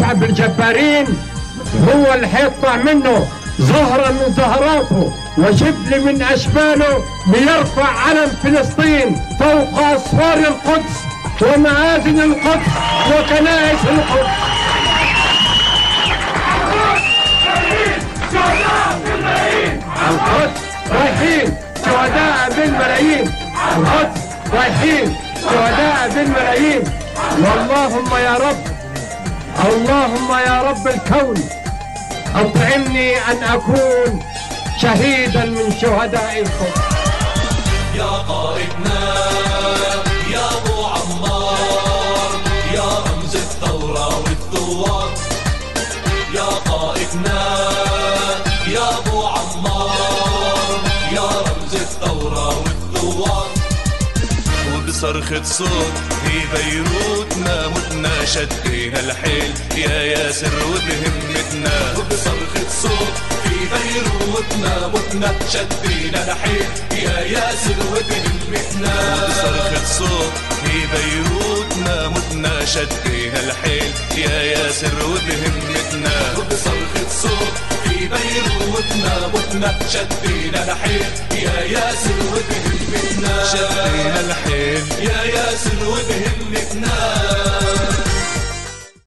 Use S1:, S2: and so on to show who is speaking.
S1: شعب الجبارين هو اللي حيطلع منه زهرة من زهراته وشبل من أشباله ليرفع علم فلسطين فوق أسوار القدس ومآذن القدس وكنائس القدس. القدس رايحين شهداء بالملايين. القدس رايحين شهداء بالملايين. واللهم يا رب اللهم يا رب الكون أطعمني أن أكون شهيدا من شهداء القدس
S2: يا قائدنا يا أبو عمار يا رمز الثورة والثوار يا قائدنا يا أبو عمار يا رمز الثورة والثوار وبصرخة صوت في بيروتنا متنا شدينا الحيل. يا ياسر وبهمتنا وبصرخة صوت في بيروتنا متنا شدينا الحيل. يا ياسر وبهمتنا وبصرخة صوت في بيروتنا متنا شدينا الحيل. يا ياسر وبهمتنا وبصرخة صوت في بيروتنا متنا شدينا الحيل. يا ياسر وبهمتنا شدينا يا ياسر وبهمتنا